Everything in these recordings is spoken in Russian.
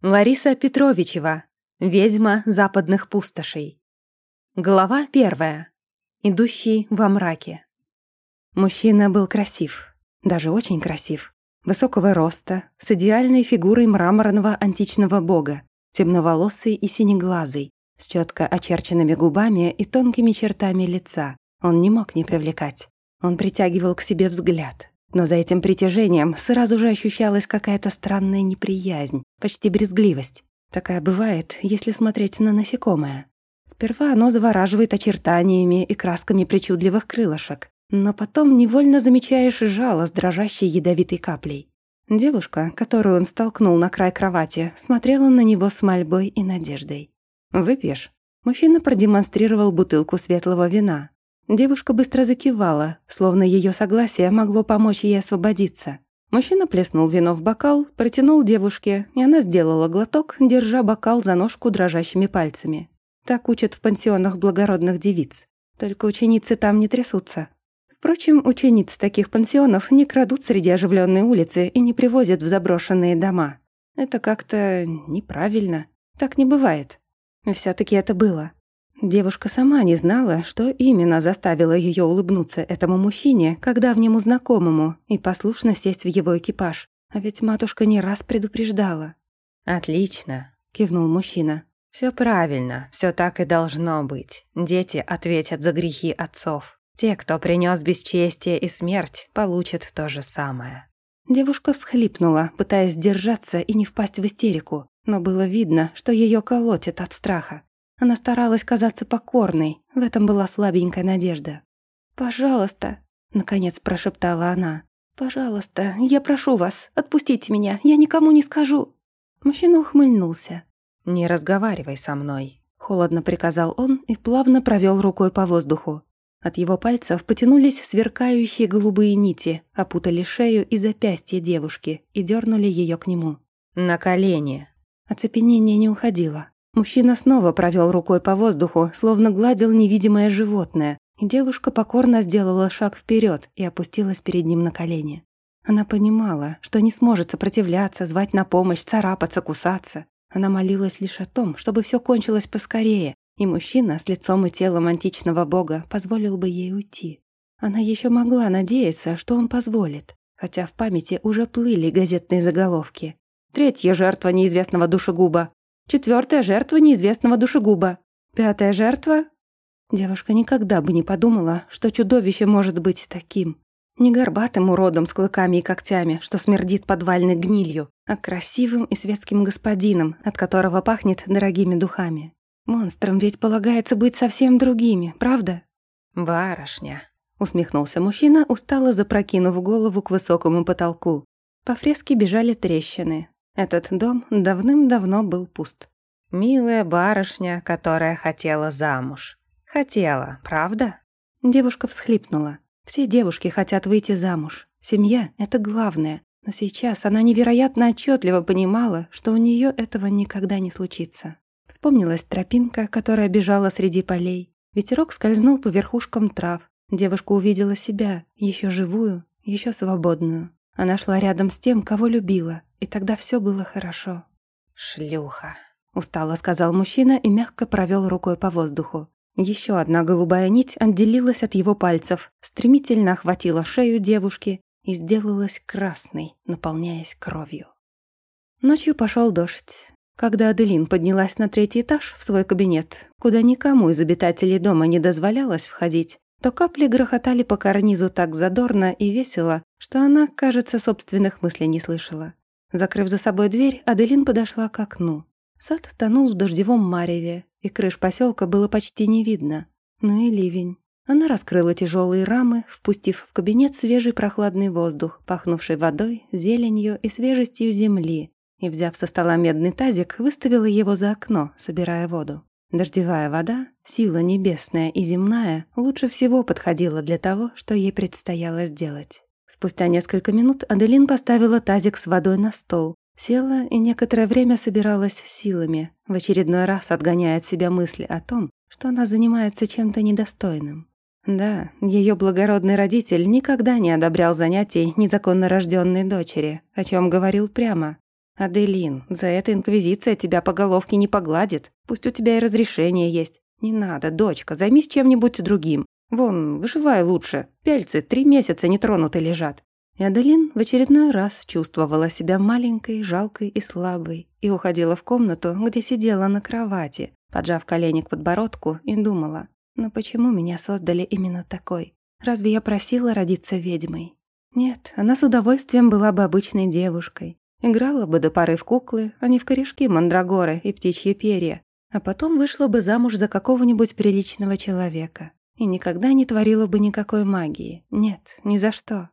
Лариса Петровичева. Ведьма западных пустошей. Глава первая. Идущий во мраке. Мужчина был красив, даже очень красив. Высокого роста, с идеальной фигурой мраморного античного бога, темноволосый и синеглазый, с четко очерченными губами и тонкими чертами лица. Он не мог не привлекать. Он притягивал к себе взгляд, но за этим притяжением сразу же ощущалась какая-то странная неприязнь, почти брезгливость. Такая бывает, если смотреть на насекомое. Сперва оно завораживает очертаниями и красками причудливых крылышек, но потом невольно замечаешь жало с дрожащей ядовитой каплей. Девушка, которую он столкнул на край кровати, смотрела на него с мольбой и надеждой. «Выпьешь?» Мужчина продемонстрировал бутылку светлого вина. Девушка быстро закивала, словно ее согласие могло помочь ей освободиться. Мужчина плеснул вино в бокал, протянул девушке, и она сделала глоток, держа бокал за ножку дрожащими пальцами. Так учат в пансионах благородных девиц. Только ученицы там не трясутся. Впрочем, учениц таких пансионов не крадут среди оживленной улицы и не привозят в заброшенные дома. Это как-то неправильно. Так не бывает. И все таки это было. Девушка сама не знала, что именно заставило ее улыбнуться этому мужчине, как давнему знакомому, и послушно сесть в его экипаж. А ведь матушка не раз предупреждала. «Отлично», — кивнул мужчина. Все правильно, все так и должно быть. Дети ответят за грехи отцов. Те, кто принес бесчестие и смерть, получат то же самое». Девушка всхлипнула, пытаясь держаться и не впасть в истерику, но было видно, что ее колотит от страха. Она старалась казаться покорной, в этом была слабенькая надежда. «Пожалуйста», — наконец прошептала она. «Пожалуйста, я прошу вас, отпустите меня, я никому не скажу». Мужчина ухмыльнулся. «Не разговаривай со мной», — холодно приказал он и плавно провел рукой по воздуху. От его пальцев потянулись сверкающие голубые нити, опутали шею и запястье девушки и дернули ее к нему. «На колени!» Оцепенение не уходило. Мужчина снова провел рукой по воздуху, словно гладил невидимое животное, и девушка покорно сделала шаг вперед и опустилась перед ним на колени. Она понимала, что не сможет сопротивляться, звать на помощь, царапаться, кусаться. Она молилась лишь о том, чтобы все кончилось поскорее, и мужчина с лицом и телом античного бога позволил бы ей уйти. Она еще могла надеяться, что он позволит, хотя в памяти уже плыли газетные заголовки. Третья жертва неизвестного душегуба. Четвертая жертва неизвестного душегуба. Пятая жертва... Девушка никогда бы не подумала, что чудовище может быть таким. Не горбатым уродом с клыками и когтями, что смердит подвальной гнилью, а красивым и светским господином, от которого пахнет дорогими духами. Монстрам ведь полагается быть совсем другими, правда? «Барышня», — усмехнулся мужчина, устало запрокинув голову к высокому потолку. По фреске бежали трещины. Этот дом давным-давно был пуст. «Милая барышня, которая хотела замуж. Хотела, правда?» Девушка всхлипнула. Все девушки хотят выйти замуж. Семья — это главное. Но сейчас она невероятно отчетливо понимала, что у нее этого никогда не случится. Вспомнилась тропинка, которая бежала среди полей. Ветерок скользнул по верхушкам трав. Девушка увидела себя, еще живую, еще свободную. Она шла рядом с тем, кого любила, и тогда все было хорошо. «Шлюха», — устало сказал мужчина и мягко провел рукой по воздуху. Еще одна голубая нить отделилась от его пальцев, стремительно охватила шею девушки и сделалась красной, наполняясь кровью. Ночью пошел дождь. Когда Аделин поднялась на третий этаж в свой кабинет, куда никому из обитателей дома не дозволялось входить, то капли грохотали по карнизу так задорно и весело, что она, кажется, собственных мыслей не слышала. Закрыв за собой дверь, Аделин подошла к окну. Сад тонул в дождевом мареве, и крыш поселка было почти не видно. Ну и ливень. Она раскрыла тяжелые рамы, впустив в кабинет свежий прохладный воздух, пахнувший водой, зеленью и свежестью земли, и, взяв со стола медный тазик, выставила его за окно, собирая воду. Дождевая вода, сила небесная и земная, лучше всего подходила для того, что ей предстояло сделать. Спустя несколько минут Аделин поставила тазик с водой на стол, села и некоторое время собиралась силами, в очередной раз отгоняя от себя мысли о том, что она занимается чем-то недостойным. Да, ее благородный родитель никогда не одобрял занятий незаконно рожденной дочери, о чем говорил прямо. «Аделин, за это Инквизиция тебя по головке не погладит. Пусть у тебя и разрешение есть. Не надо, дочка, займись чем-нибудь другим. Вон, выживай лучше. Пяльцы три месяца нетронуты лежат». И Аделин в очередной раз чувствовала себя маленькой, жалкой и слабой и уходила в комнату, где сидела на кровати, поджав колени к подбородку и думала, «Но почему меня создали именно такой? Разве я просила родиться ведьмой?» Нет, она с удовольствием была бы обычной девушкой, Играла бы до поры в куклы, а не в корешки мандрагоры и птичьи перья, а потом вышла бы замуж за какого-нибудь приличного человека и никогда не творила бы никакой магии. Нет, ни за что.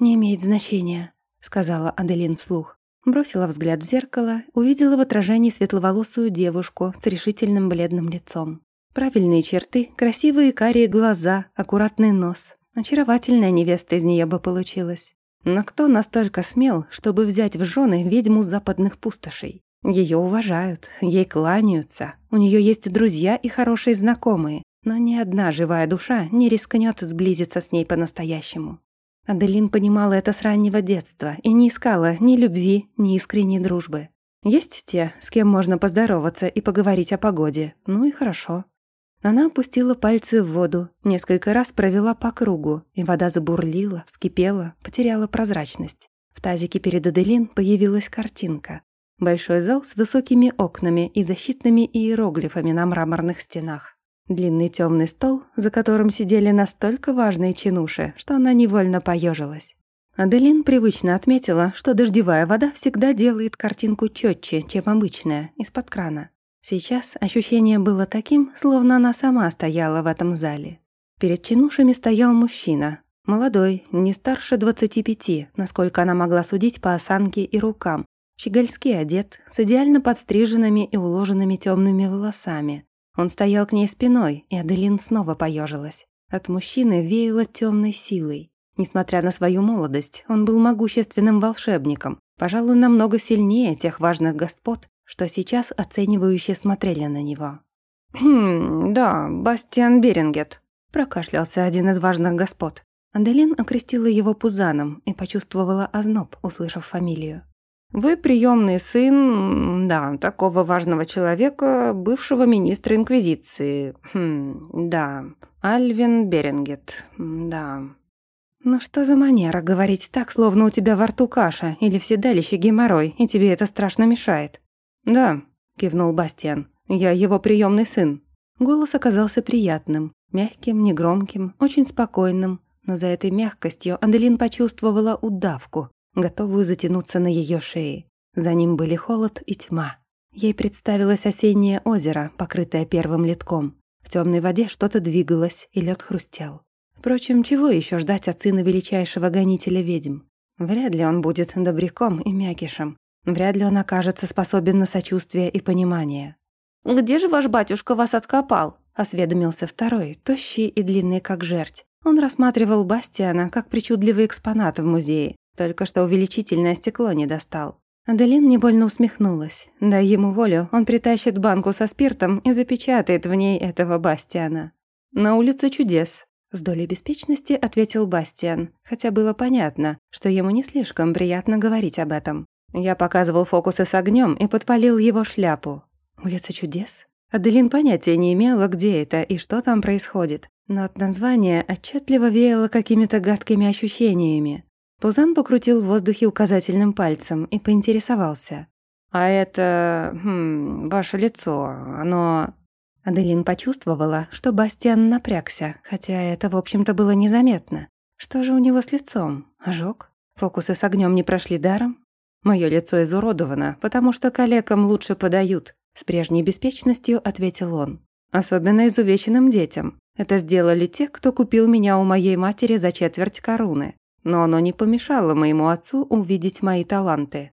«Не имеет значения», — сказала Аделин вслух. Бросила взгляд в зеркало, увидела в отражении светловолосую девушку с решительным бледным лицом. Правильные черты, красивые карие глаза, аккуратный нос. Очаровательная невеста из нее бы получилась. Но кто настолько смел, чтобы взять в жены ведьму западных пустошей? Ее уважают, ей кланяются, у нее есть друзья и хорошие знакомые, но ни одна живая душа не рискнет сблизиться с ней по-настоящему. Аделин понимала это с раннего детства и не искала ни любви, ни искренней дружбы. Есть те, с кем можно поздороваться и поговорить о погоде, ну и хорошо. Она опустила пальцы в воду, несколько раз провела по кругу, и вода забурлила, вскипела, потеряла прозрачность. В тазике перед Аделин появилась картинка. Большой зал с высокими окнами и защитными иероглифами на мраморных стенах. Длинный темный стол, за которым сидели настолько важные чинуши, что она невольно поежилась. Аделин привычно отметила, что дождевая вода всегда делает картинку четче, чем обычная, из-под крана. Сейчас ощущение было таким, словно она сама стояла в этом зале. Перед чинушами стоял мужчина. Молодой, не старше 25, насколько она могла судить по осанке и рукам. Щегольски одет, с идеально подстриженными и уложенными темными волосами. Он стоял к ней спиной, и Аделин снова поежилась. От мужчины веяло темной силой. Несмотря на свою молодость, он был могущественным волшебником, пожалуй, намного сильнее тех важных господ, что сейчас оценивающе смотрели на него. «Хм, да, Бастиан Берингет», – прокашлялся один из важных господ. Аделин окрестила его Пузаном и почувствовала озноб, услышав фамилию. «Вы приемный сын, да, такого важного человека, бывшего министра Инквизиции. Хм, да, Альвин Берингет, да». «Ну что за манера говорить так, словно у тебя во рту каша или в седалище геморрой, и тебе это страшно мешает?» «Да», — кивнул Бастиан, — «я его приемный сын». Голос оказался приятным, мягким, негромким, очень спокойным, но за этой мягкостью Аделин почувствовала удавку, готовую затянуться на ее шее. За ним были холод и тьма. Ей представилось осеннее озеро, покрытое первым литком. В темной воде что-то двигалось, и лед хрустел. Впрочем, чего еще ждать от сына величайшего гонителя ведьм? Вряд ли он будет добряком и мякишем, Вряд ли он окажется способен на сочувствие и понимание. «Где же ваш батюшка вас откопал?» – осведомился второй, тощий и длинный как жерть. Он рассматривал Бастиана как причудливый экспонат в музее, только что увеличительное стекло не достал. Аделин невольно усмехнулась. Дай ему волю, он притащит банку со спиртом и запечатает в ней этого Бастиана. «На улице чудес», — с долей беспечности ответил Бастиан, хотя было понятно, что ему не слишком приятно говорить об этом. Я показывал фокусы с огнем и подпалил его шляпу. Улица чудес? Аделин понятия не имела, где это и что там происходит, но от названия отчетливо веяло какими-то гадкими ощущениями. Пузан покрутил в воздухе указательным пальцем и поинтересовался. «А это... Хм, ваше лицо, оно...» Аделин почувствовала, что Бастиан напрягся, хотя это, в общем-то, было незаметно. Что же у него с лицом? Ожог? Фокусы с огнем не прошли даром? Мое лицо изуродовано, потому что коллегам лучше подают», — с прежней беспечностью ответил он. «Особенно изувеченным детям. Это сделали те, кто купил меня у моей матери за четверть короны. Но оно не помешало моему отцу увидеть мои таланты».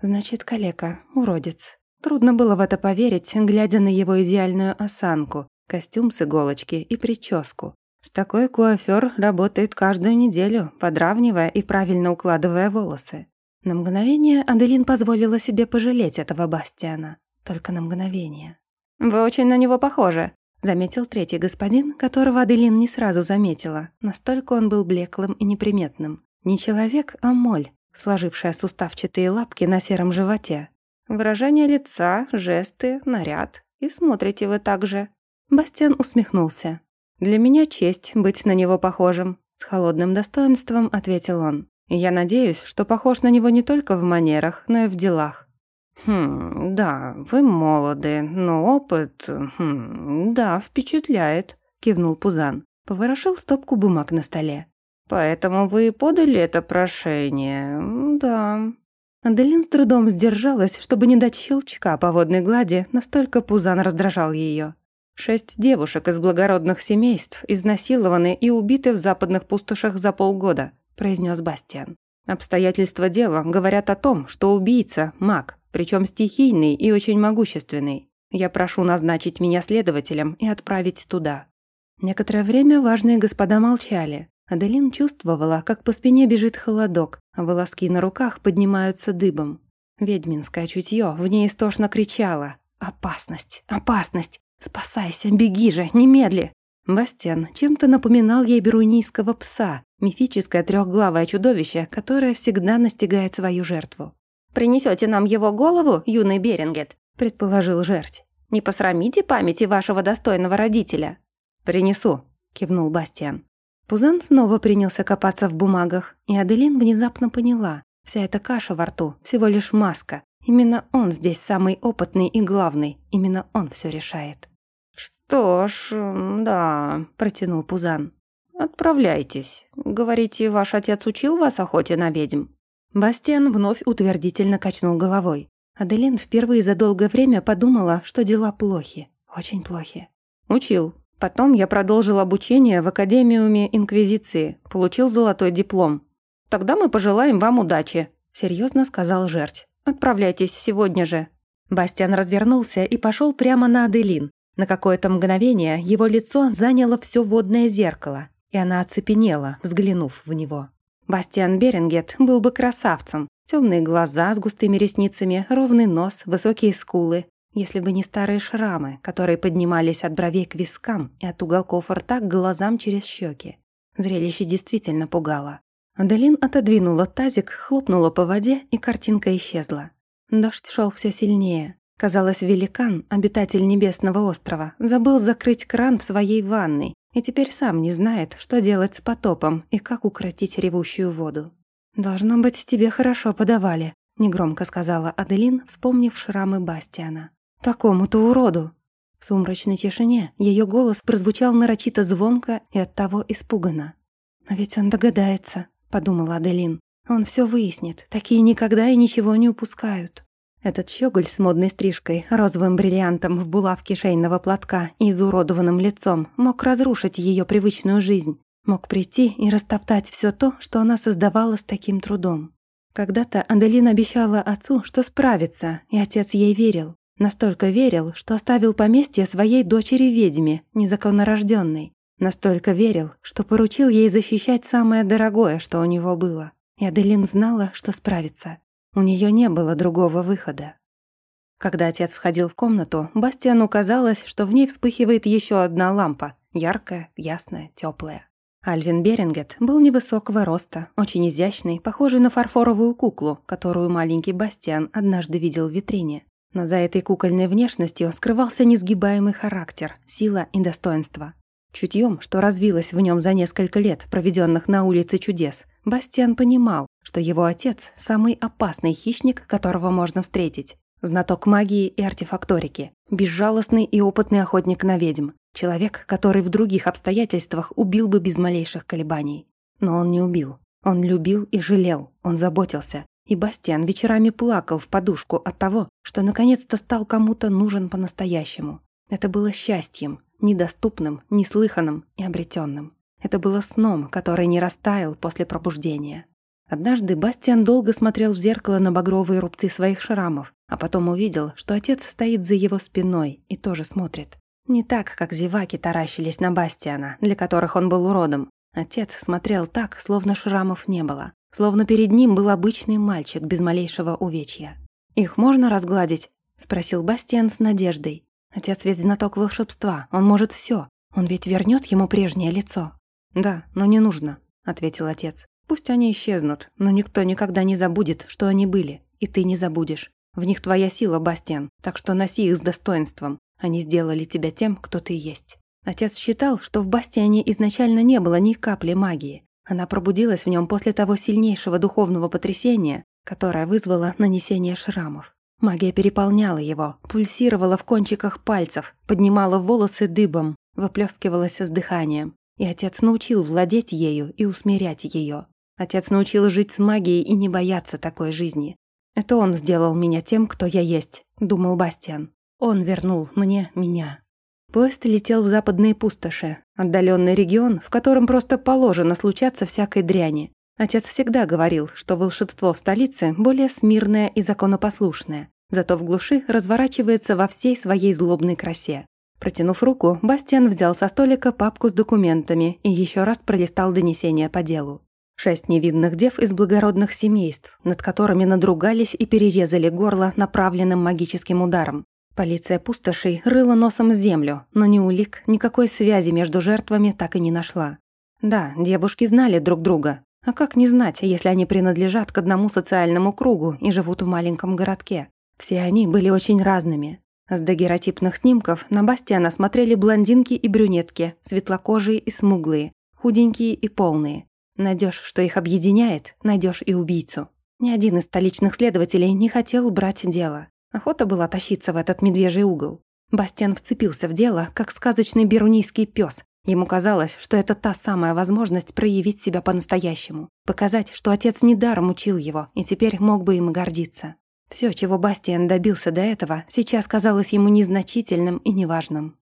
«Значит, калека, уродец». Трудно было в это поверить, глядя на его идеальную осанку, костюм с иголочки и прическу. С такой куафёр работает каждую неделю, подравнивая и правильно укладывая волосы. На мгновение Аделин позволила себе пожалеть этого Бастиана. Только на мгновение. «Вы очень на него похожи», — заметил третий господин, которого Аделин не сразу заметила. Настолько он был блеклым и неприметным. Не человек, а моль, сложившая суставчатые лапки на сером животе. Выражение лица, жесты, наряд. И смотрите вы так же. Бастиан усмехнулся. «Для меня честь быть на него похожим», — с холодным достоинством ответил он. «Я надеюсь, что похож на него не только в манерах, но и в делах». «Хм, да, вы молоды, но опыт, хм, да, впечатляет», — кивнул Пузан. Поворошил стопку бумаг на столе. «Поэтому вы подали это прошение, да». Аделин с трудом сдержалась, чтобы не дать щелчка по водной глади, настолько Пузан раздражал ее. Шесть девушек из благородных семейств изнасилованы и убиты в западных пустошах за полгода, произнес Бастиан. Обстоятельства дела говорят о том, что убийца – маг, причем стихийный и очень могущественный. Я прошу назначить меня следователем и отправить туда». Некоторое время важные господа молчали. Аделин чувствовала, как по спине бежит холодок, а волоски на руках поднимаются дыбом. Ведьминское чутье в ней истошно кричало «Опасность! Опасность! «Спасайся, беги же, немедли!» Бастиан чем-то напоминал ей берунийского пса, мифическое трехглавое чудовище, которое всегда настигает свою жертву. «Принесете нам его голову, юный Берингет?» – предположил жерть. «Не посрамите памяти вашего достойного родителя?» «Принесу», – кивнул Бастиан. Пузан снова принялся копаться в бумагах, и Аделин внезапно поняла, вся эта каша во рту – всего лишь маска. Именно он здесь самый опытный и главный, именно он все решает. «Что ж, да», – протянул Пузан. «Отправляйтесь. Говорите, ваш отец учил вас охоте на ведьм?» Бастиан вновь утвердительно качнул головой. Аделин впервые за долгое время подумала, что дела плохи. Очень плохи. «Учил. Потом я продолжил обучение в Академиуме Инквизиции. Получил золотой диплом. Тогда мы пожелаем вам удачи», – серьезно сказал жерть. «Отправляйтесь сегодня же». Бастиан развернулся и пошел прямо на Аделин, на какое-то мгновение его лицо заняло все водное зеркало, и она оцепенела, взглянув в него. Бастиан Берингет был бы красавцем. Темные глаза с густыми ресницами, ровный нос, высокие скулы. Если бы не старые шрамы, которые поднимались от бровей к вискам и от уголков рта к глазам через щеки. Зрелище действительно пугало. Аделин отодвинула тазик, хлопнула по воде, и картинка исчезла. Дождь шел все сильнее. Казалось, великан, обитатель небесного острова, забыл закрыть кран в своей ванной и теперь сам не знает, что делать с потопом и как укротить ревущую воду. «Должно быть, тебе хорошо подавали», — негромко сказала Аделин, вспомнив шрамы Бастиана. «Такому-то уроду!» В сумрачной тишине ее голос прозвучал нарочито звонко и оттого испуганно. «Но ведь он догадается», — подумала Аделин. «Он все выяснит, такие никогда и ничего не упускают». Этот щеголь с модной стрижкой, розовым бриллиантом в булавке шейного платка и изуродованным лицом мог разрушить ее привычную жизнь, мог прийти и растоптать все то, что она создавала с таким трудом. Когда-то Аделин обещала отцу, что справится, и отец ей верил. Настолько верил, что оставил поместье своей дочери-ведьме, незаконнорожденной. Настолько верил, что поручил ей защищать самое дорогое, что у него было. И Аделин знала, что справится. У нее не было другого выхода. Когда отец входил в комнату, Бастиану казалось, что в ней вспыхивает еще одна лампа, яркая, ясная, теплая. Альвин Берингет был невысокого роста, очень изящный, похожий на фарфоровую куклу, которую маленький Бастиан однажды видел в витрине. Но за этой кукольной внешностью скрывался несгибаемый характер, сила и достоинство. Чутьем, что развилось в нем за несколько лет, проведенных на улице чудес, Бастиан понимал, что его отец – самый опасный хищник, которого можно встретить. Знаток магии и артефакторики, безжалостный и опытный охотник на ведьм, человек, который в других обстоятельствах убил бы без малейших колебаний. Но он не убил. Он любил и жалел, он заботился. И Бастиан вечерами плакал в подушку от того, что наконец-то стал кому-то нужен по-настоящему. Это было счастьем, недоступным, неслыханным и обретенным. Это было сном, который не растаял после пробуждения. Однажды Бастиан долго смотрел в зеркало на багровые рубцы своих шрамов, а потом увидел, что отец стоит за его спиной и тоже смотрит. Не так, как зеваки таращились на Бастиана, для которых он был уродом. Отец смотрел так, словно шрамов не было. Словно перед ним был обычный мальчик без малейшего увечья. «Их можно разгладить?» – спросил Бастиан с надеждой. «Отец ведь знаток волшебства, он может все. Он ведь вернет ему прежнее лицо». «Да, но не нужно», — ответил отец. Пусть они исчезнут, но никто никогда не забудет, что они были, и ты не забудешь. В них твоя сила, Бастиан, так что носи их с достоинством. Они сделали тебя тем, кто ты есть. Отец считал, что в Бастиане изначально не было ни капли магии. Она пробудилась в нем после того сильнейшего духовного потрясения, которое вызвало нанесение шрамов. Магия переполняла его, пульсировала в кончиках пальцев, поднимала волосы дыбом, выплескивалась с дыханием. И отец научил владеть ею и усмирять ее. Отец научил жить с магией и не бояться такой жизни. «Это он сделал меня тем, кто я есть», — думал Бастиан. «Он вернул мне меня». Поезд летел в западные пустоши, отдаленный регион, в котором просто положено случаться всякой дряни. Отец всегда говорил, что волшебство в столице более смирное и законопослушное, зато в глуши разворачивается во всей своей злобной красе. Протянув руку, Бастиан взял со столика папку с документами и еще раз пролистал донесение по делу. Шесть невинных дев из благородных семейств, над которыми надругались и перерезали горло направленным магическим ударом. Полиция пустошей рыла носом землю, но ни улик, никакой связи между жертвами так и не нашла. Да, девушки знали друг друга, а как не знать, если они принадлежат к одному социальному кругу и живут в маленьком городке? Все они были очень разными. С дагеротипных снимков на Бастиана смотрели блондинки и брюнетки, светлокожие и смуглые, худенькие и полные. Найдешь, что их объединяет, найдешь и убийцу. Ни один из столичных следователей не хотел брать дело. Охота была тащиться в этот медвежий угол. Бастиан вцепился в дело, как сказочный берунийский пес, Ему казалось, что это та самая возможность проявить себя по-настоящему, показать, что отец недаром учил его и теперь мог бы им гордиться. Все, чего Бастиан добился до этого, сейчас казалось ему незначительным и неважным.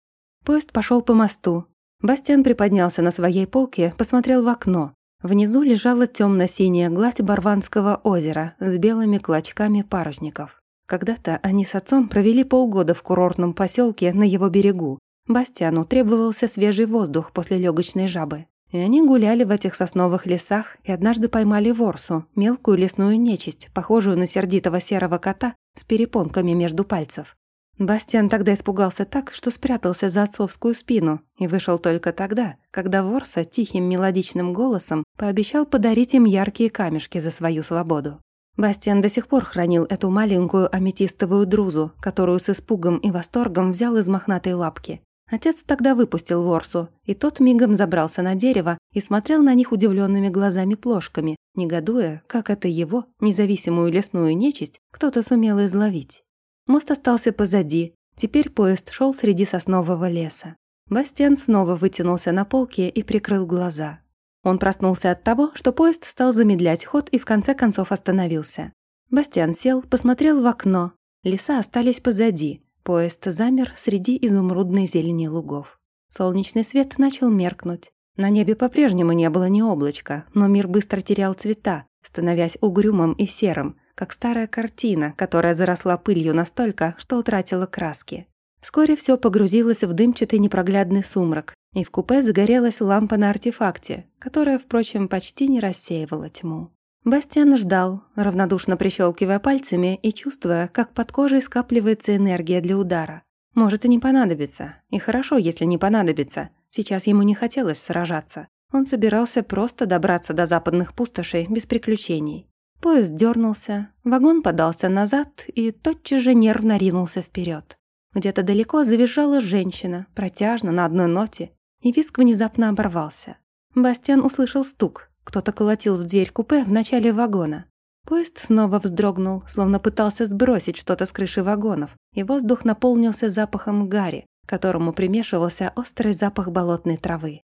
Поезд пошел по мосту. Бастиан приподнялся на своей полке, посмотрел в окно. Внизу лежала темно-синяя гладь Барванского озера с белыми клочками парусников. Когда-то они с отцом провели полгода в курортном поселке на его берегу, Бастиану требовался свежий воздух после легочной жабы. И они гуляли в этих сосновых лесах и однажды поймали ворсу, мелкую лесную нечисть, похожую на сердитого серого кота с перепонками между пальцев. Бастиан тогда испугался так, что спрятался за отцовскую спину и вышел только тогда, когда ворса тихим мелодичным голосом пообещал подарить им яркие камешки за свою свободу. Бастиан до сих пор хранил эту маленькую аметистовую друзу, которую с испугом и восторгом взял из мохнатой лапки. Отец тогда выпустил Ворсу, и тот мигом забрался на дерево и смотрел на них удивленными глазами-плошками, негодуя, как это его, независимую лесную нечисть, кто-то сумел изловить. Мост остался позади, теперь поезд шел среди соснового леса. Бастиан снова вытянулся на полке и прикрыл глаза. Он проснулся от того, что поезд стал замедлять ход и в конце концов остановился. Бастиан сел, посмотрел в окно. Леса остались позади, Поезд замер среди изумрудной зелени лугов. Солнечный свет начал меркнуть. На небе по-прежнему не было ни облачка, но мир быстро терял цвета, становясь угрюмым и серым, как старая картина, которая заросла пылью настолько, что утратила краски. Вскоре все погрузилось в дымчатый непроглядный сумрак, и в купе загорелась лампа на артефакте, которая, впрочем, почти не рассеивала тьму. Бастиан ждал, равнодушно прищелкивая пальцами и чувствуя, как под кожей скапливается энергия для удара. Может и не понадобится. И хорошо, если не понадобится. Сейчас ему не хотелось сражаться. Он собирался просто добраться до западных пустошей без приключений. Поезд дернулся, вагон подался назад и тотчас же нервно ринулся вперед. Где-то далеко завизжала женщина, протяжно, на одной ноте, и виск внезапно оборвался. Бастиан услышал стук, кто-то колотил в дверь купе в начале вагона. Поезд снова вздрогнул, словно пытался сбросить что-то с крыши вагонов, и воздух наполнился запахом гари, к которому примешивался острый запах болотной травы.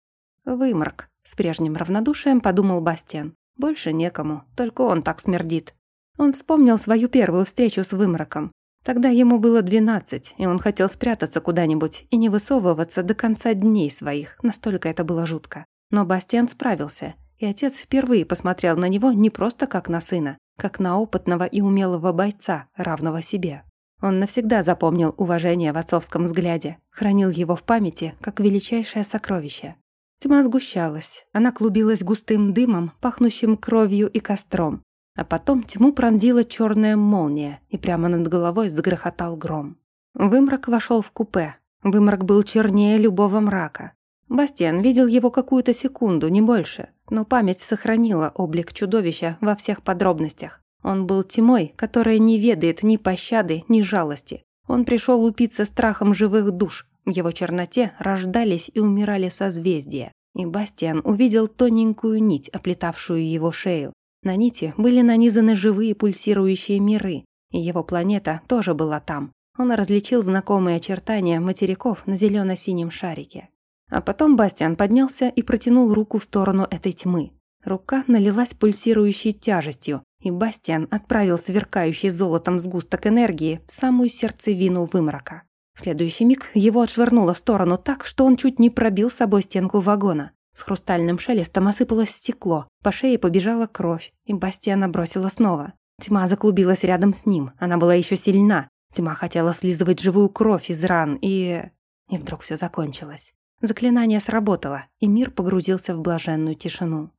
«Выморок», — с прежним равнодушием подумал Бастиан. «Больше некому, только он так смердит». Он вспомнил свою первую встречу с вымороком. Тогда ему было двенадцать, и он хотел спрятаться куда-нибудь и не высовываться до конца дней своих, настолько это было жутко. Но Бастиан справился, и отец впервые посмотрел на него не просто как на сына, как на опытного и умелого бойца, равного себе. Он навсегда запомнил уважение в отцовском взгляде, хранил его в памяти как величайшее сокровище. Тьма сгущалась, она клубилась густым дымом, пахнущим кровью и костром. А потом тьму пронзила черная молния, и прямо над головой загрохотал гром. Вымрак вошел в купе. Вымрак был чернее любого мрака. Бастиан видел его какую-то секунду, не больше, но память сохранила облик чудовища во всех подробностях. Он был тьмой, которая не ведает ни пощады, ни жалости. Он пришел упиться страхом живых душ. В его черноте рождались и умирали созвездия. И Бастиан увидел тоненькую нить, оплетавшую его шею. На нити были нанизаны живые пульсирующие миры, и его планета тоже была там. Он различил знакомые очертания материков на зелено синем шарике. А потом Бастиан поднялся и протянул руку в сторону этой тьмы. Рука налилась пульсирующей тяжестью, и Бастиан отправил сверкающий золотом сгусток энергии в самую сердцевину вымрока. В следующий миг его отшвырнуло в сторону так, что он чуть не пробил с собой стенку вагона. С хрустальным шелестом осыпалось стекло, по шее побежала кровь, и Бастиана бросила снова. Тьма заклубилась рядом с ним, она была еще сильна. Тьма хотела слизывать живую кровь из ран, и... И вдруг все закончилось. Заклинание сработало, и мир погрузился в блаженную тишину.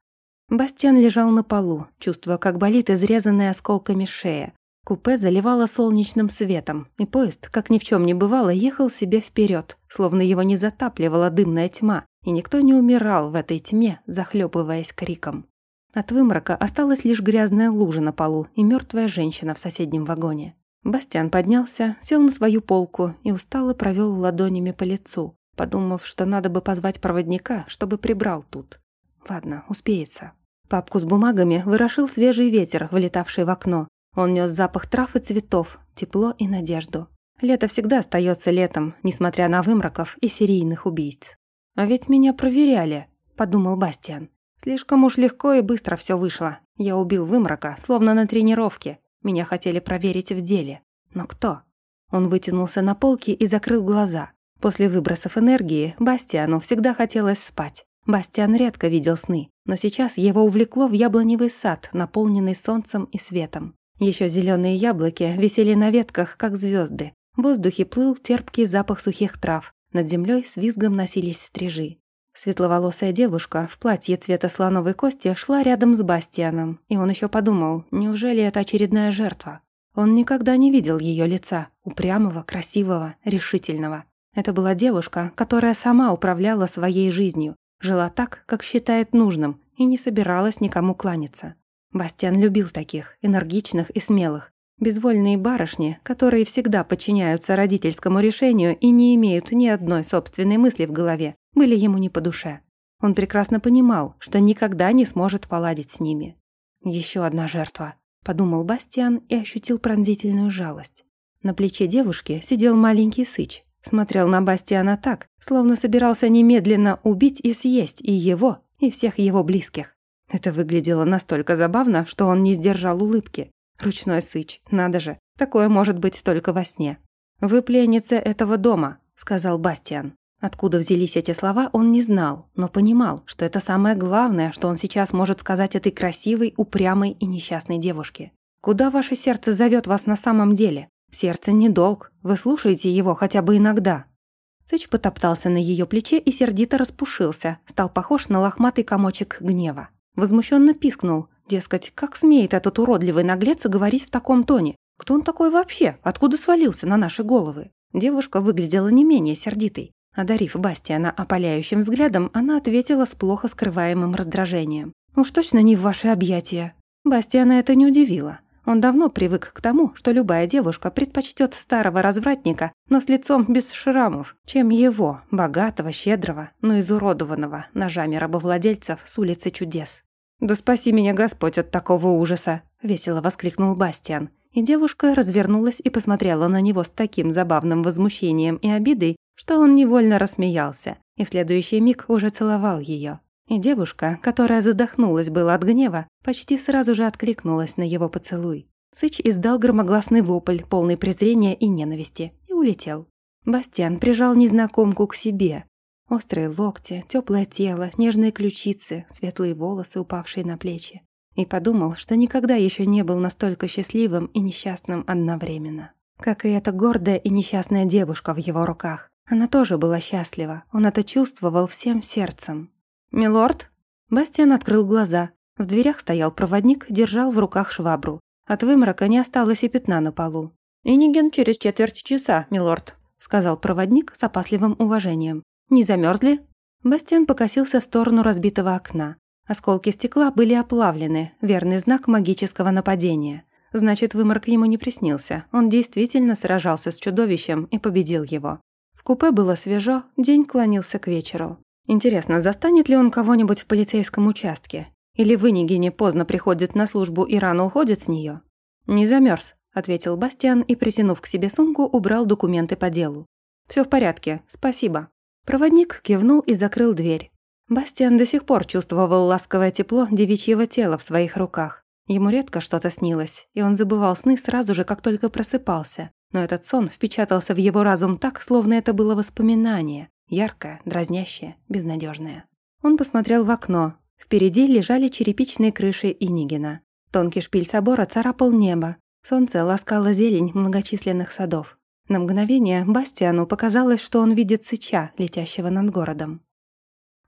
Бастиан лежал на полу, чувствуя, как болит изрезанная осколками шея. Купе заливало солнечным светом, и поезд, как ни в чем не бывало, ехал себе вперед, словно его не затапливала дымная тьма, и никто не умирал в этой тьме, захлебываясь криком. От вымрока осталась лишь грязная лужа на полу и мертвая женщина в соседнем вагоне. Бастиан поднялся, сел на свою полку и устало провел ладонями по лицу, подумав, что надо бы позвать проводника, чтобы прибрал тут. Ладно, успеется. Папку с бумагами вырошил свежий ветер, вылетавший в окно. Он нес запах трав и цветов, тепло и надежду. Лето всегда остается летом, несмотря на вымраков и серийных убийц. «А ведь меня проверяли», — подумал Бастиан. «Слишком уж легко и быстро все вышло. Я убил вымрака, словно на тренировке. Меня хотели проверить в деле. Но кто?» Он вытянулся на полке и закрыл глаза. После выбросов энергии Бастиану всегда хотелось спать. Бастиан редко видел сны, но сейчас его увлекло в яблоневый сад, наполненный солнцем и светом. Еще зеленые яблоки висели на ветках, как звезды. В воздухе плыл терпкий запах сухих трав. Над землей с визгом носились стрижи. Светловолосая девушка в платье цвета слоновой кости шла рядом с Бастианом, и он еще подумал, неужели это очередная жертва? Он никогда не видел ее лица, упрямого, красивого, решительного. Это была девушка, которая сама управляла своей жизнью, Жила так, как считает нужным, и не собиралась никому кланяться. Бастиан любил таких, энергичных и смелых. Безвольные барышни, которые всегда подчиняются родительскому решению и не имеют ни одной собственной мысли в голове, были ему не по душе. Он прекрасно понимал, что никогда не сможет поладить с ними. «Еще одна жертва», – подумал Бастиан и ощутил пронзительную жалость. На плече девушки сидел маленький сыч, Смотрел на Бастиана так, словно собирался немедленно убить и съесть и его, и всех его близких. Это выглядело настолько забавно, что он не сдержал улыбки. Ручной сыч, надо же, такое может быть только во сне. «Вы пленница этого дома», — сказал Бастиан. Откуда взялись эти слова, он не знал, но понимал, что это самое главное, что он сейчас может сказать этой красивой, упрямой и несчастной девушке. «Куда ваше сердце зовет вас на самом деле? Сердце не долг, вы слушаете его хотя бы иногда». Сыч потоптался на ее плече и сердито распушился, стал похож на лохматый комочек гнева. Возмущенно пискнул, дескать, как смеет этот уродливый наглец говорить в таком тоне? Кто он такой вообще? Откуда свалился на наши головы? Девушка выглядела не менее сердитой. Одарив Бастиана опаляющим взглядом, она ответила с плохо скрываемым раздражением. «Уж точно не в ваши объятия». Бастиана это не удивило. Он давно привык к тому, что любая девушка предпочтет старого развратника, но с лицом без шрамов, чем его, богатого, щедрого, но изуродованного ножами рабовладельцев с улицы чудес. «Да спаси меня Господь от такого ужаса!» – весело воскликнул Бастиан. И девушка развернулась и посмотрела на него с таким забавным возмущением и обидой, что он невольно рассмеялся, и в следующий миг уже целовал ее. И девушка, которая задохнулась была от гнева, почти сразу же откликнулась на его поцелуй. Сыч издал громогласный вопль, полный презрения и ненависти, и улетел. Бастиан прижал незнакомку к себе. Острые локти, теплое тело, нежные ключицы, светлые волосы, упавшие на плечи. И подумал, что никогда еще не был настолько счастливым и несчастным одновременно. Как и эта гордая и несчастная девушка в его руках. Она тоже была счастлива, он это чувствовал всем сердцем. «Милорд?» Бастиан открыл глаза. В дверях стоял проводник, держал в руках швабру. От выморока не осталось и пятна на полу. «Иниген через четверть часа, милорд», — сказал проводник с опасливым уважением. «Не замерзли? Бастиан покосился в сторону разбитого окна. Осколки стекла были оплавлены, верный знак магического нападения. Значит, выморок ему не приснился. Он действительно сражался с чудовищем и победил его. В купе было свежо, день клонился к вечеру. Интересно, застанет ли он кого-нибудь в полицейском участке? Или в Инигине поздно приходит на службу и рано уходит с нее? «Не замерз, ответил Бастиан и, притянув к себе сумку, убрал документы по делу. Все в порядке, спасибо». Проводник кивнул и закрыл дверь. Бастиан до сих пор чувствовал ласковое тепло девичьего тела в своих руках. Ему редко что-то снилось, и он забывал сны сразу же, как только просыпался. Но этот сон впечатался в его разум так, словно это было воспоминание, яркое, дразнящее, безнадежное. Он посмотрел в окно. Впереди лежали черепичные крыши Инигина. Тонкий шпиль собора царапал небо. Солнце ласкало зелень многочисленных садов. На мгновение Бастиану показалось, что он видит сыча, летящего над городом.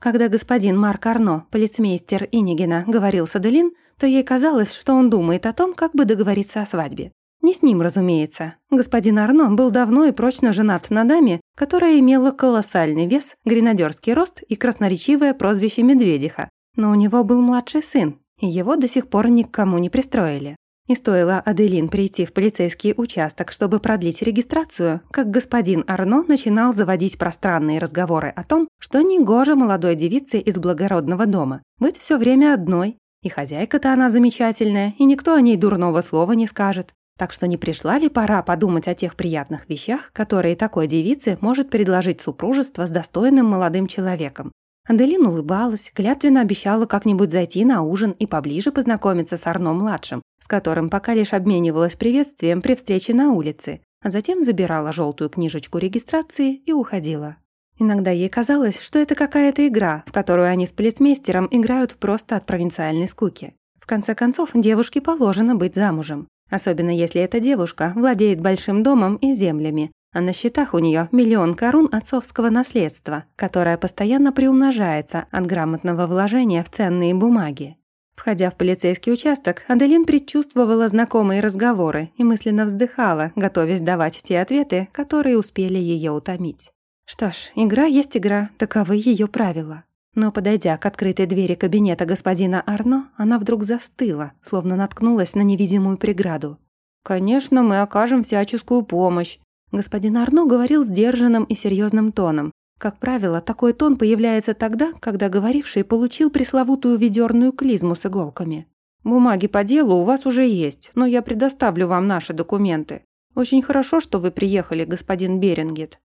Когда господин Марк Арно, полицмейстер Инигина, говорил с Аделин, то ей казалось, что он думает о том, как бы договориться о свадьбе. Не с ним, разумеется. Господин Арно был давно и прочно женат на даме, которая имела колоссальный вес, гренадерский рост и красноречивое прозвище Медведиха. Но у него был младший сын, и его до сих пор никому не пристроили. И стоило Аделин прийти в полицейский участок, чтобы продлить регистрацию, как господин Арно начинал заводить пространные разговоры о том, что негоже молодой девице из благородного дома быть все время одной, и хозяйка-то она замечательная, и никто о ней дурного слова не скажет. Так что не пришла ли пора подумать о тех приятных вещах, которые такой девице может предложить супружество с достойным молодым человеком? Аделин улыбалась, клятвенно обещала как-нибудь зайти на ужин и поближе познакомиться с Арно-младшим, с которым пока лишь обменивалась приветствием при встрече на улице, а затем забирала желтую книжечку регистрации и уходила. Иногда ей казалось, что это какая-то игра, в которую они с полицмейстером играют просто от провинциальной скуки. В конце концов, девушке положено быть замужем. Особенно если эта девушка владеет большим домом и землями, а на счетах у нее миллион корун отцовского наследства, которое постоянно приумножается от грамотного вложения в ценные бумаги. Входя в полицейский участок, Аделин предчувствовала знакомые разговоры и мысленно вздыхала, готовясь давать те ответы, которые успели ее утомить. Что ж, игра есть игра, таковы ее правила. Но, подойдя к открытой двери кабинета господина Арно, она вдруг застыла, словно наткнулась на невидимую преграду. «Конечно, мы окажем всяческую помощь», господин Арно говорил сдержанным и серьезным тоном. Как правило, такой тон появляется тогда, когда говоривший получил пресловутую ведерную клизму с иголками. «Бумаги по делу у вас уже есть, но я предоставлю вам наши документы. Очень хорошо, что вы приехали, господин Берингет.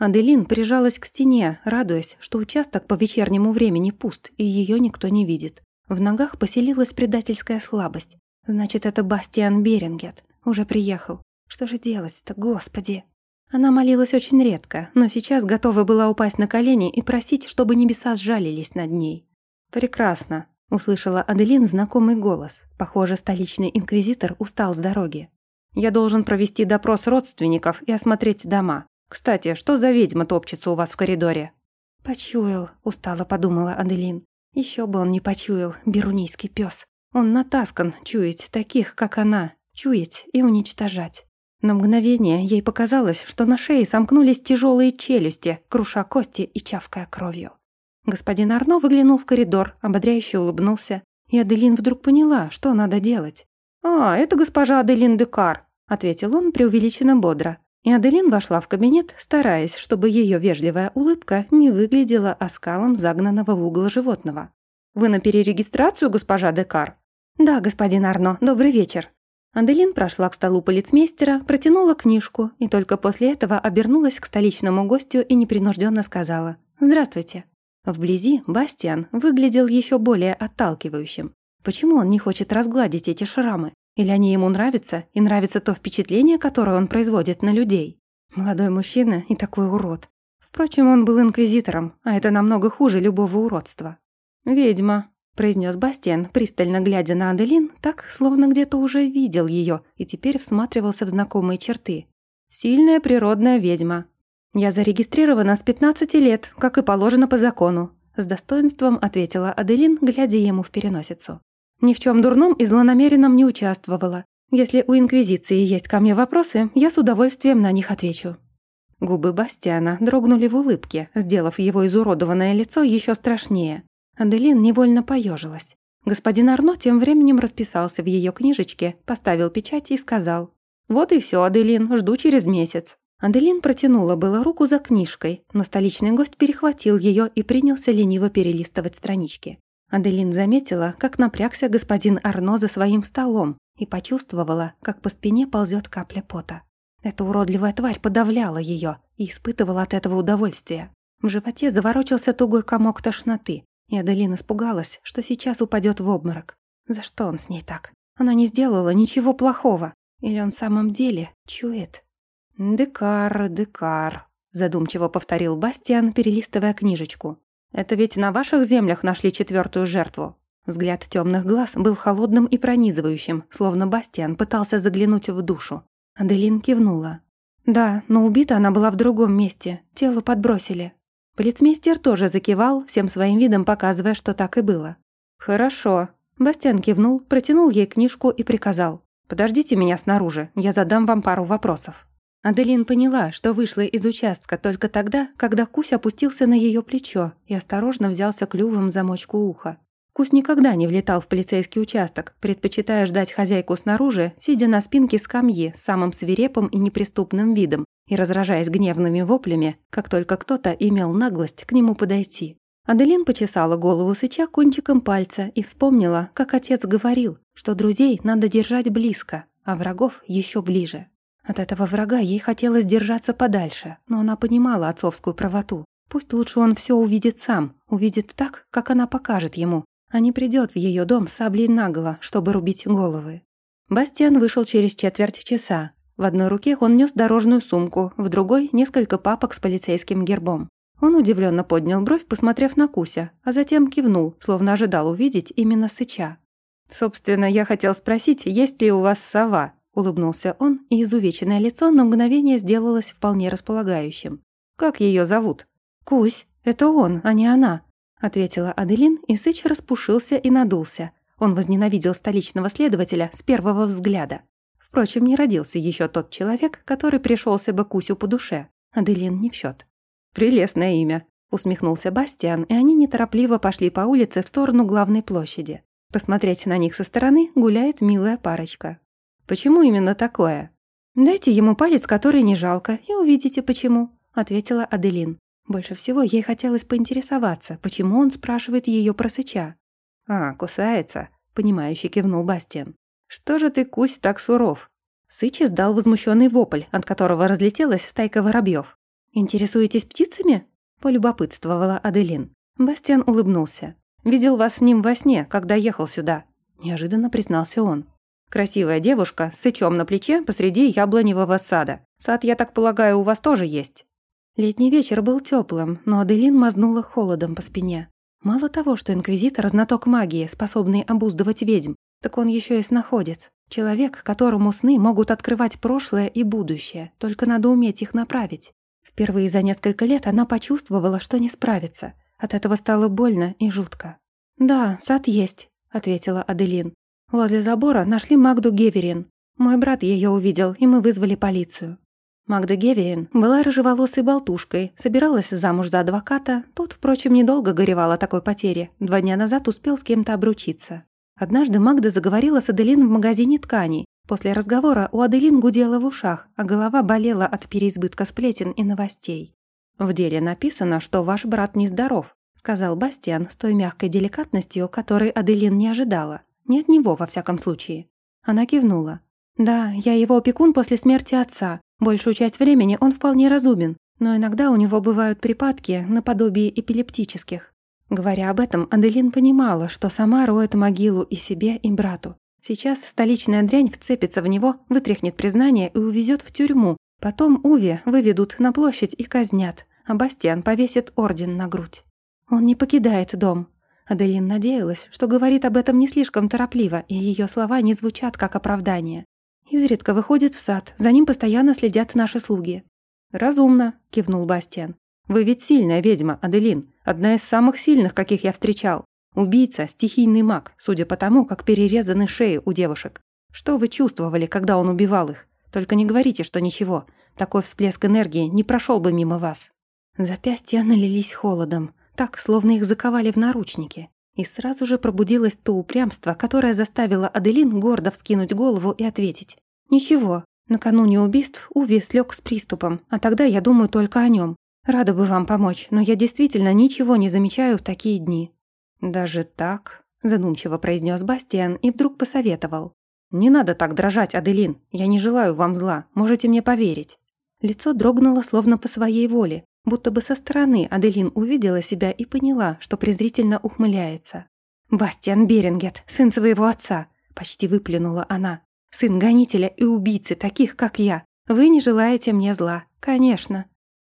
Аделин прижалась к стене, радуясь, что участок по вечернему времени пуст, и ее никто не видит. В ногах поселилась предательская слабость. Значит, это Бастиан Берингет. Уже приехал. Что же делать-то, господи? Она молилась очень редко, но сейчас готова была упасть на колени и просить, чтобы небеса сжалились над ней. «Прекрасно», — услышала Аделин знакомый голос. Похоже, столичный инквизитор устал с дороги. «Я должен провести допрос родственников и осмотреть дома. «Кстати, что за ведьма топчется у вас в коридоре?» «Почуял», — устало подумала Аделин. Еще бы он не почуял, берунийский пес. Он натаскан чуять таких, как она, чуять и уничтожать. На мгновение ей показалось, что на шее сомкнулись тяжелые челюсти, круша кости и чавкая кровью. Господин Арно выглянул в коридор, ободряюще улыбнулся, и Аделин вдруг поняла, что надо делать. «А, это госпожа Аделин Декар», — ответил он преувеличенно бодро. И Аделин вошла в кабинет, стараясь, чтобы ее вежливая улыбка не выглядела оскалом загнанного в угол животного. «Вы на перерегистрацию, госпожа Декар?» «Да, господин Арно, добрый вечер». Аделин прошла к столу полицмейстера, протянула книжку и только после этого обернулась к столичному гостю и непринужденно сказала «Здравствуйте». Вблизи Бастиан выглядел еще более отталкивающим. Почему он не хочет разгладить эти шрамы? Или они ему нравятся, и нравится то впечатление, которое он производит на людей? Молодой мужчина и такой урод. Впрочем, он был инквизитором, а это намного хуже любого уродства. «Ведьма», — произнес Бастиан, пристально глядя на Аделин, так, словно где-то уже видел ее и теперь всматривался в знакомые черты. «Сильная природная ведьма. Я зарегистрирована с 15 лет, как и положено по закону», — с достоинством ответила Аделин, глядя ему в переносицу. Ни в чем дурном и злонамеренном не участвовала. Если у Инквизиции есть ко мне вопросы, я с удовольствием на них отвечу». Губы Бастиана дрогнули в улыбке, сделав его изуродованное лицо еще страшнее. Аделин невольно поежилась. Господин Арно тем временем расписался в ее книжечке, поставил печать и сказал. «Вот и все, Аделин, жду через месяц». Аделин протянула было руку за книжкой, но столичный гость перехватил ее и принялся лениво перелистывать странички. Аделин заметила, как напрягся господин Арно за своим столом и почувствовала, как по спине ползет капля пота. Эта уродливая тварь подавляла ее и испытывала от этого удовольствие. В животе заворочился тугой комок тошноты, и Аделин испугалась, что сейчас упадет в обморок. За что он с ней так? Она не сделала ничего плохого. Или он в самом деле чует? «Декар, Декар», — задумчиво повторил Бастиан, перелистывая книжечку. «Это ведь на ваших землях нашли четвертую жертву?» Взгляд темных глаз был холодным и пронизывающим, словно Бастиан пытался заглянуть в душу. Аделин кивнула. «Да, но убита она была в другом месте. Тело подбросили». Полицмейстер тоже закивал, всем своим видом показывая, что так и было. «Хорошо». Бастиан кивнул, протянул ей книжку и приказал. «Подождите меня снаружи, я задам вам пару вопросов». Аделин поняла, что вышла из участка только тогда, когда Кусь опустился на ее плечо и осторожно взялся клювом замочку уха. Кус никогда не влетал в полицейский участок, предпочитая ждать хозяйку снаружи, сидя на спинке скамьи с самым свирепым и неприступным видом и разражаясь гневными воплями, как только кто-то имел наглость к нему подойти. Аделин почесала голову сыча кончиком пальца и вспомнила, как отец говорил, что друзей надо держать близко, а врагов еще ближе. От этого врага ей хотелось держаться подальше, но она понимала отцовскую правоту. Пусть лучше он все увидит сам, увидит так, как она покажет ему, а не придет в ее дом саблей наголо, чтобы рубить головы. Бастиан вышел через четверть часа. В одной руке он нес дорожную сумку, в другой – несколько папок с полицейским гербом. Он удивленно поднял бровь, посмотрев на Куся, а затем кивнул, словно ожидал увидеть именно Сыча. «Собственно, я хотел спросить, есть ли у вас сова?» – улыбнулся он, и изувеченное лицо на мгновение сделалось вполне располагающим. «Как ее зовут?» «Кусь, это он, а не она», ответила Аделин, и Сыч распушился и надулся. Он возненавидел столичного следователя с первого взгляда. Впрочем, не родился еще тот человек, который пришелся бы Кусю по душе. Аделин не в счет. «Прелестное имя», — усмехнулся Бастиан, и они неторопливо пошли по улице в сторону главной площади. Посмотреть на них со стороны гуляет милая парочка. «Почему именно такое?» «Дайте ему палец, который не жалко, и увидите, почему», — ответила Аделин. Больше всего ей хотелось поинтересоваться, почему он спрашивает ее про сыча. «А, кусается», — понимающе кивнул Бастиан. «Что же ты, Кусь, так суров?» Сыч издал возмущенный вопль, от которого разлетелась стайка воробьев. «Интересуетесь птицами?» — полюбопытствовала Аделин. Бастиан улыбнулся. «Видел вас с ним во сне, когда ехал сюда», — неожиданно признался он. «Красивая девушка с сычом на плече посреди яблоневого сада. Сад, я так полагаю, у вас тоже есть?» Летний вечер был теплым, но Аделин мазнула холодом по спине. Мало того, что инквизитор – знаток магии, способный обуздывать ведьм, так он еще и снаходец. Человек, которому сны могут открывать прошлое и будущее, только надо уметь их направить. Впервые за несколько лет она почувствовала, что не справится. От этого стало больно и жутко. «Да, сад есть», — ответила Аделин. «Возле забора нашли Магду Геверин. Мой брат ее увидел, и мы вызвали полицию. Магда Геверин была рыжеволосой болтушкой, собиралась замуж за адвоката, тот, впрочем, недолго горевал о такой потере, два дня назад успел с кем-то обручиться. Однажды Магда заговорила с Аделин в магазине тканей. После разговора у Аделин гудела в ушах, а голова болела от переизбытка сплетен и новостей. «В деле написано, что ваш брат нездоров», сказал Бастиан с той мягкой деликатностью, которой Аделин не ожидала. Не от него, во всяком случае. Она кивнула. «Да, я его опекун после смерти отца. Большую часть времени он вполне разумен, но иногда у него бывают припадки наподобие эпилептических. Говоря об этом, Аделин понимала, что сама роет могилу и себе, и брату. Сейчас столичная дрянь вцепится в него, вытряхнет признание и увезет в тюрьму. Потом Уви выведут на площадь и казнят, а Бастиан повесит орден на грудь. Он не покидает дом. Аделин надеялась, что говорит об этом не слишком торопливо, и ее слова не звучат как оправдание. Изредка выходит в сад, за ним постоянно следят наши слуги». «Разумно», — кивнул Бастиан. «Вы ведь сильная ведьма, Аделин, одна из самых сильных, каких я встречал. Убийца, стихийный маг, судя по тому, как перерезаны шеи у девушек. Что вы чувствовали, когда он убивал их? Только не говорите, что ничего. Такой всплеск энергии не прошел бы мимо вас. Запястья налились холодом, так, словно их заковали в наручники. И сразу же пробудилось то упрямство, которое заставило Аделин гордо вскинуть голову и ответить. «Ничего, накануне убийств Уви слег с приступом, а тогда я думаю только о нем. Рада бы вам помочь, но я действительно ничего не замечаю в такие дни». «Даже так?» – задумчиво произнес Бастиан и вдруг посоветовал. «Не надо так дрожать, Аделин. Я не желаю вам зла. Можете мне поверить». Лицо дрогнуло словно по своей воле, будто бы со стороны Аделин увидела себя и поняла, что презрительно ухмыляется. «Бастиан Берингет, сын своего отца», — почти выплюнула она. «Сын гонителя и убийцы, таких, как я. Вы не желаете мне зла, конечно».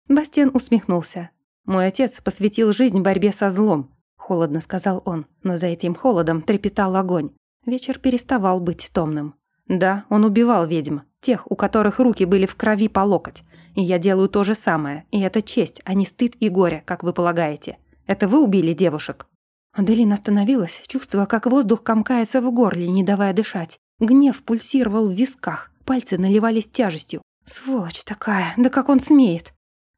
Бастиан усмехнулся. «Мой отец посвятил жизнь борьбе со злом», — холодно сказал он, но за этим холодом трепетал огонь. Вечер переставал быть томным. Да, он убивал ведьм, тех, у которых руки были в крови по локоть. И я делаю то же самое, и это честь, а не стыд и горе, как вы полагаете. Это вы убили девушек?» Аделин остановилась, чувствуя, как воздух комкается в горле, не давая дышать. Гнев пульсировал в висках, пальцы наливались тяжестью. «Сволочь такая, да как он смеет!»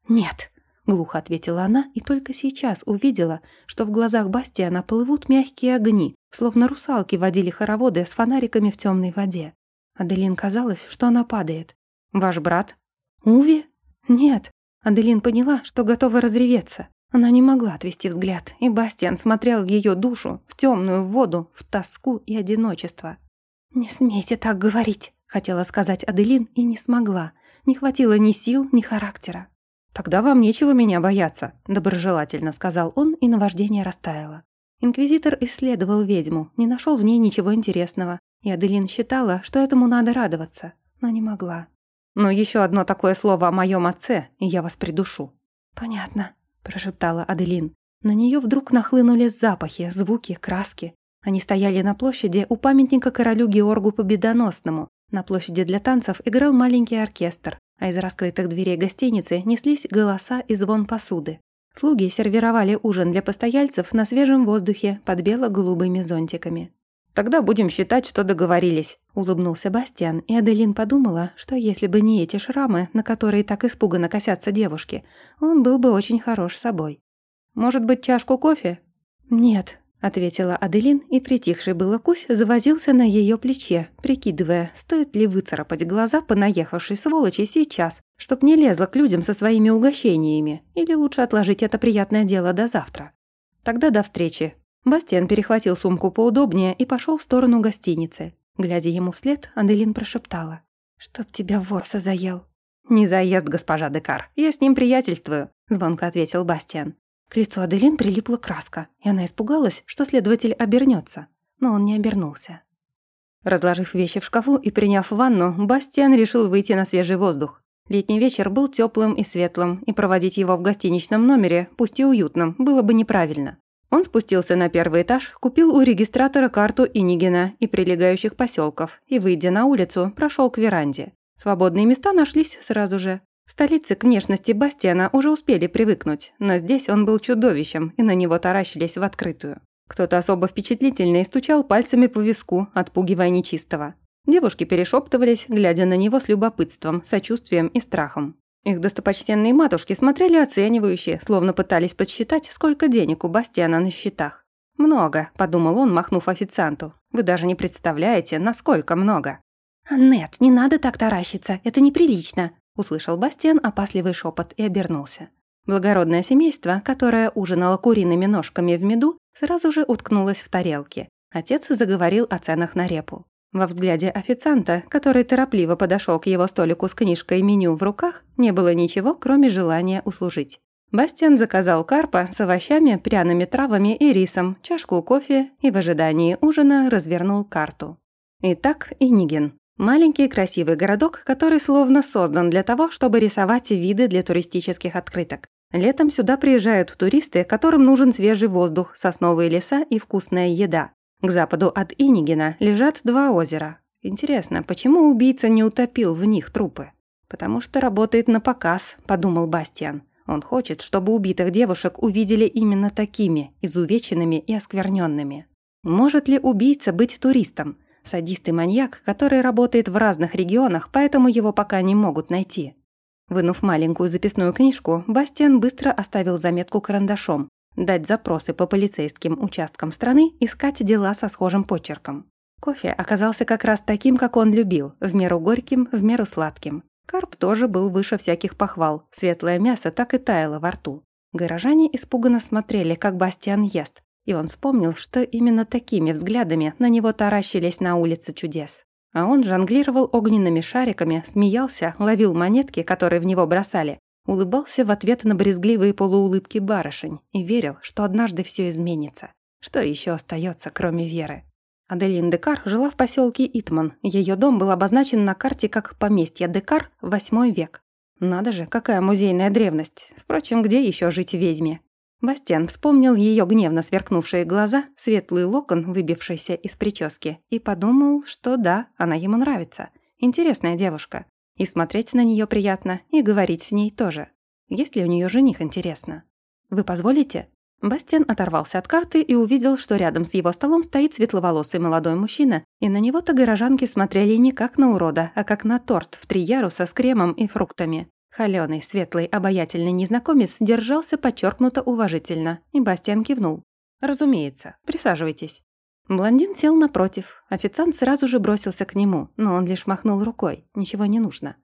«Нет», — глухо ответила она и только сейчас увидела, что в глазах Бастиана плывут мягкие огни, словно русалки водили хороводы с фонариками в темной воде. Аделин казалось, что она падает. «Ваш брат?» «Уви?» «Нет». Аделин поняла, что готова разреветься. Она не могла отвести взгляд, и Бастиан смотрел ее душу, в темную воду, в тоску и одиночество. «Не смейте так говорить», — хотела сказать Аделин и не смогла. Не хватило ни сил, ни характера. «Тогда вам нечего меня бояться», — доброжелательно сказал он, и наваждение растаяло. Инквизитор исследовал ведьму, не нашел в ней ничего интересного, и Аделин считала, что этому надо радоваться, но не могла. «Но еще одно такое слово о моем отце, и я вас придушу». «Понятно», – прошептала Аделин. На нее вдруг нахлынули запахи, звуки, краски. Они стояли на площади у памятника королю Георгу Победоносному. На площади для танцев играл маленький оркестр, а из раскрытых дверей гостиницы неслись голоса и звон посуды. Слуги сервировали ужин для постояльцев на свежем воздухе под бело-голубыми зонтиками. «Тогда будем считать, что договорились», — улыбнулся Бастиан, и Аделин подумала, что если бы не эти шрамы, на которые так испуганно косятся девушки, он был бы очень хорош собой. «Может быть, чашку кофе?» «Нет», — ответила Аделин, и притихший было кусь завозился на ее плече, прикидывая, стоит ли выцарапать глаза по наехавшей сволочи сейчас, чтоб не лезла к людям со своими угощениями, или лучше отложить это приятное дело до завтра. «Тогда до встречи», Бастиан перехватил сумку поудобнее и пошел в сторону гостиницы. Глядя ему вслед, Аделин прошептала. «Чтоб тебя ворса заел». «Не заезд, госпожа Декар, я с ним приятельствую», — звонко ответил Бастиан. К лицу Аделин прилипла краска, и она испугалась, что следователь обернется. Но он не обернулся. Разложив вещи в шкафу и приняв ванну, Бастиан решил выйти на свежий воздух. Летний вечер был теплым и светлым, и проводить его в гостиничном номере, пусть и уютном, было бы неправильно. Он спустился на первый этаж, купил у регистратора карту Инигина и прилегающих поселков и, выйдя на улицу, прошел к веранде. Свободные места нашлись сразу же. В столице к внешности Бастиана уже успели привыкнуть, но здесь он был чудовищем, и на него таращились в открытую. Кто-то особо впечатлительный стучал пальцами по виску, отпугивая нечистого. Девушки перешептывались, глядя на него с любопытством, сочувствием и страхом. Их достопочтенные матушки смотрели оценивающе, словно пытались подсчитать, сколько денег у Бастиана на счетах. «Много», – подумал он, махнув официанту. «Вы даже не представляете, насколько много». «Нет, не надо так таращиться, это неприлично», – услышал Бастиан опасливый шепот и обернулся. Благородное семейство, которое ужинало куриными ножками в меду, сразу же уткнулось в тарелки. Отец заговорил о ценах на репу. Во взгляде официанта, который торопливо подошел к его столику с книжкой меню в руках, не было ничего, кроме желания услужить. Бастиан заказал карпа с овощами, пряными травами и рисом, чашку кофе и в ожидании ужина развернул карту. Итак, Инигин. Маленький красивый городок, который словно создан для того, чтобы рисовать виды для туристических открыток. Летом сюда приезжают туристы, которым нужен свежий воздух, сосновые леса и вкусная еда. К западу от Инигина лежат два озера. Интересно, почему убийца не утопил в них трупы? Потому что работает на показ, подумал Бастиан. Он хочет, чтобы убитых девушек увидели именно такими, изувеченными и оскверненными. Может ли убийца быть туристом? Садист и маньяк, который работает в разных регионах, поэтому его пока не могут найти. Вынув маленькую записную книжку, Бастиан быстро оставил заметку карандашом. Дать запросы по полицейским участкам страны, искать дела со схожим почерком. Кофе оказался как раз таким, как он любил, в меру горьким, в меру сладким. Карп тоже был выше всяких похвал, светлое мясо так и таяло во рту. Горожане испуганно смотрели, как Бастиан ест, и он вспомнил, что именно такими взглядами на него таращились на улице чудес. А он жонглировал огненными шариками, смеялся, ловил монетки, которые в него бросали, улыбался в ответ на брезгливые полуулыбки барышень и верил, что однажды все изменится. Что еще остается, кроме веры? Аделин Декар жила в поселке Итман. Ее дом был обозначен на карте как поместье Декар, восьмой век. Надо же, какая музейная древность. Впрочем, где еще жить ведьме? Бастиан вспомнил ее гневно сверкнувшие глаза, светлый локон, выбившийся из прически, и подумал, что да, она ему нравится. Интересная девушка. И смотреть на нее приятно, и говорить с ней тоже. Есть ли у нее жених, интересно? «Вы позволите?» Бастиан оторвался от карты и увидел, что рядом с его столом стоит светловолосый молодой мужчина, и на него-то горожанки смотрели не как на урода, а как на торт в три яруса с кремом и фруктами. Холёный, светлый, обаятельный незнакомец держался подчеркнуто уважительно, и Бастиан кивнул. «Разумеется, присаживайтесь». Блондин сел напротив. Официант сразу же бросился к нему, но он лишь махнул рукой. Ничего не нужно.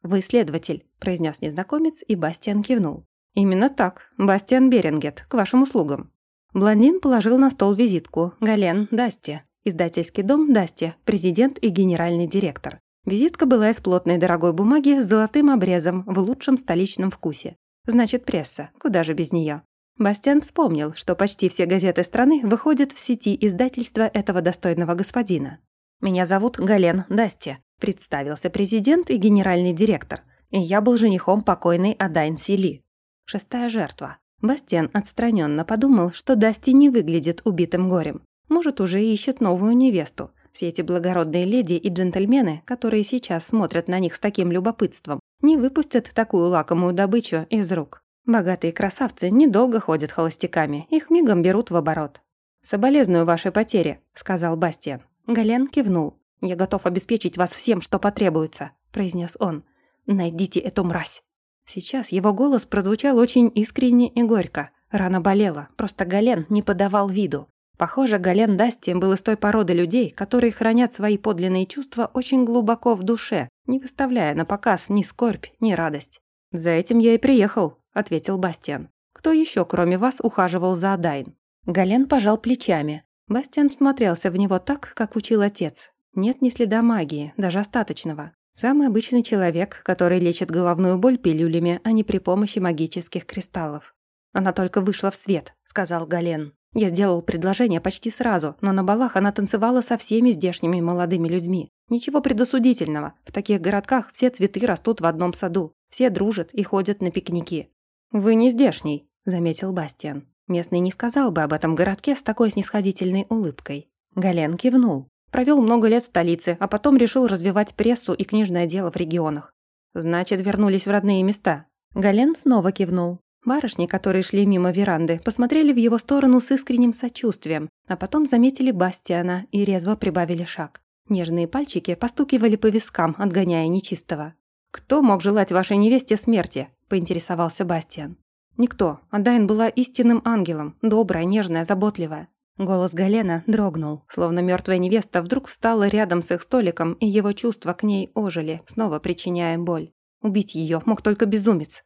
«Вы следователь», – произнес незнакомец, и Бастиан кивнул. «Именно так. Бастиан Берингет, к вашим услугам». Блондин положил на стол визитку. Гален Дасти. Издательский дом Дасти. Президент и генеральный директор. Визитка была из плотной дорогой бумаги с золотым обрезом в лучшем столичном вкусе. Значит, пресса. Куда же без нее? Бастиан вспомнил, что почти все газеты страны выходят в сети издательства этого достойного господина. «Меня зовут Гален Дасти», – представился президент и генеральный директор. И я был женихом покойной Адайн Сили. Шестая жертва. Бастиан отстраненно подумал, что Дасти не выглядит убитым горем. Может, уже ищет новую невесту. Все эти благородные леди и джентльмены, которые сейчас смотрят на них с таким любопытством, не выпустят такую лакомую добычу из рук. Богатые красавцы недолго ходят холостяками, их мигом берут в оборот. «Соболезную вашей потере», — сказал Бастиан. Гален кивнул. «Я готов обеспечить вас всем, что потребуется», — произнес он. «Найдите эту мразь». Сейчас его голос прозвучал очень искренне и горько. Рана болела, просто Гален не подавал виду. Похоже, Гален Дасти был из той породы людей, которые хранят свои подлинные чувства очень глубоко в душе, не выставляя на показ ни скорбь, ни радость. «За этим я и приехал», — ответил Бастиан. «Кто еще, кроме вас, ухаживал за Адайн?» Гален пожал плечами. Бастиан всмотрелся в него так, как учил отец. Нет ни следа магии, даже остаточного. Самый обычный человек, который лечит головную боль пилюлями, а не при помощи магических кристаллов. «Она только вышла в свет», — сказал Гален. Я сделал предложение почти сразу, но на балах она танцевала со всеми здешними молодыми людьми. Ничего предосудительного. В таких городках все цветы растут в одном саду. Все дружат и ходят на пикники. «Вы не здешний», — заметил Бастиан. Местный не сказал бы об этом городке с такой снисходительной улыбкой. Гален кивнул. Провел много лет в столице, а потом решил развивать прессу и книжное дело в регионах. Значит, вернулись в родные места. Гален снова кивнул. Барышни, которые шли мимо веранды, посмотрели в его сторону с искренним сочувствием, а потом заметили Бастиана и резво прибавили шаг. Нежные пальчики постукивали по вискам, отгоняя нечистого. «Кто мог желать вашей невесте смерти?» – поинтересовался Бастиан. «Никто. Адайн была истинным ангелом, добрая, нежная, заботливая». Голос Галена дрогнул, словно мертвая невеста вдруг встала рядом с их столиком, и его чувства к ней ожили, снова причиняя боль. Убить ее мог только безумец.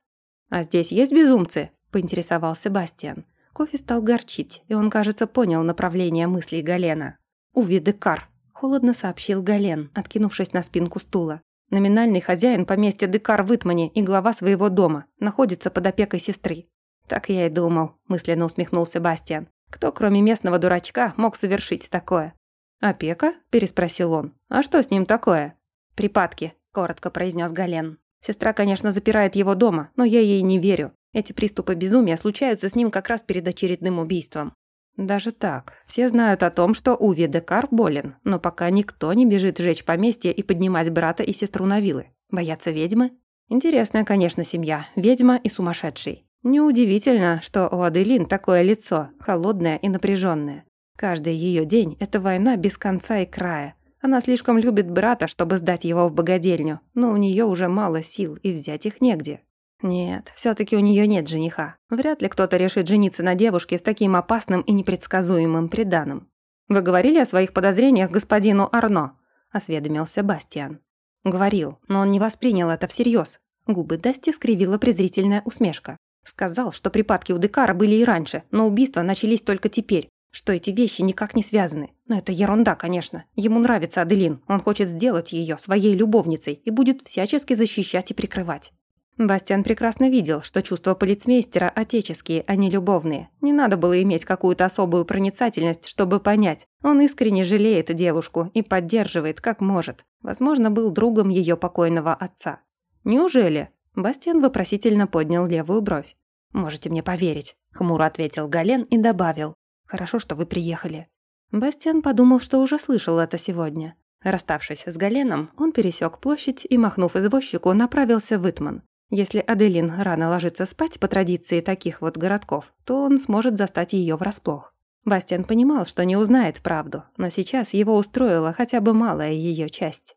«А здесь есть безумцы?» – поинтересовался Бастиан. Кофе стал горчить, и он, кажется, понял направление мыслей Галена. «Увидекар», – холодно сообщил Гален, откинувшись на спинку стула. «Номинальный хозяин поместья Декар в и глава своего дома. Находится под опекой сестры». «Так я и думал», – мысленно усмехнулся Бастиан. «Кто, кроме местного дурачка, мог совершить такое?» «Опека?» – переспросил он. «А что с ним такое?» «Припадки», – коротко произнес Гален. Сестра, конечно, запирает его дома, но я ей не верю. Эти приступы безумия случаются с ним как раз перед очередным убийством. Даже так. Все знают о том, что Уви Декар болен, но пока никто не бежит сжечь поместье и поднимать брата и сестру на вилы. Боятся ведьмы? Интересная, конечно, семья. Ведьма и сумасшедший. Неудивительно, что у Аделин такое лицо, холодное и напряженное. Каждый ее день – это война без конца и края. Она слишком любит брата, чтобы сдать его в богадельню, но у нее уже мало сил, и взять их негде. Нет, все таки у нее нет жениха. Вряд ли кто-то решит жениться на девушке с таким опасным и непредсказуемым приданым. «Вы говорили о своих подозрениях господину Арно?» – осведомился Бастиан. Говорил, но он не воспринял это всерьез. Губы Дасти скривила презрительная усмешка. Сказал, что припадки у Декара были и раньше, но убийства начались только теперь, что эти вещи никак не связаны. Но это ерунда, конечно. Ему нравится Аделин, он хочет сделать ее своей любовницей и будет всячески защищать и прикрывать. Бастиан прекрасно видел, что чувства полицмейстера отеческие, а не любовные. Не надо было иметь какую-то особую проницательность, чтобы понять. Он искренне жалеет девушку и поддерживает, как может. Возможно, был другом ее покойного отца. «Неужели?» Бастиан вопросительно поднял левую бровь. «Можете мне поверить», — хмуро ответил Гален и добавил. «Хорошо, что вы приехали». Бастиан подумал, что уже слышал это сегодня. Расставшись с Галеном, он пересек площадь и, махнув извозчику, направился в Итман. Если Аделин рано ложится спать по традиции таких вот городков, то он сможет застать ее врасплох. Бастиан понимал, что не узнает правду, но сейчас его устроила хотя бы малая ее часть.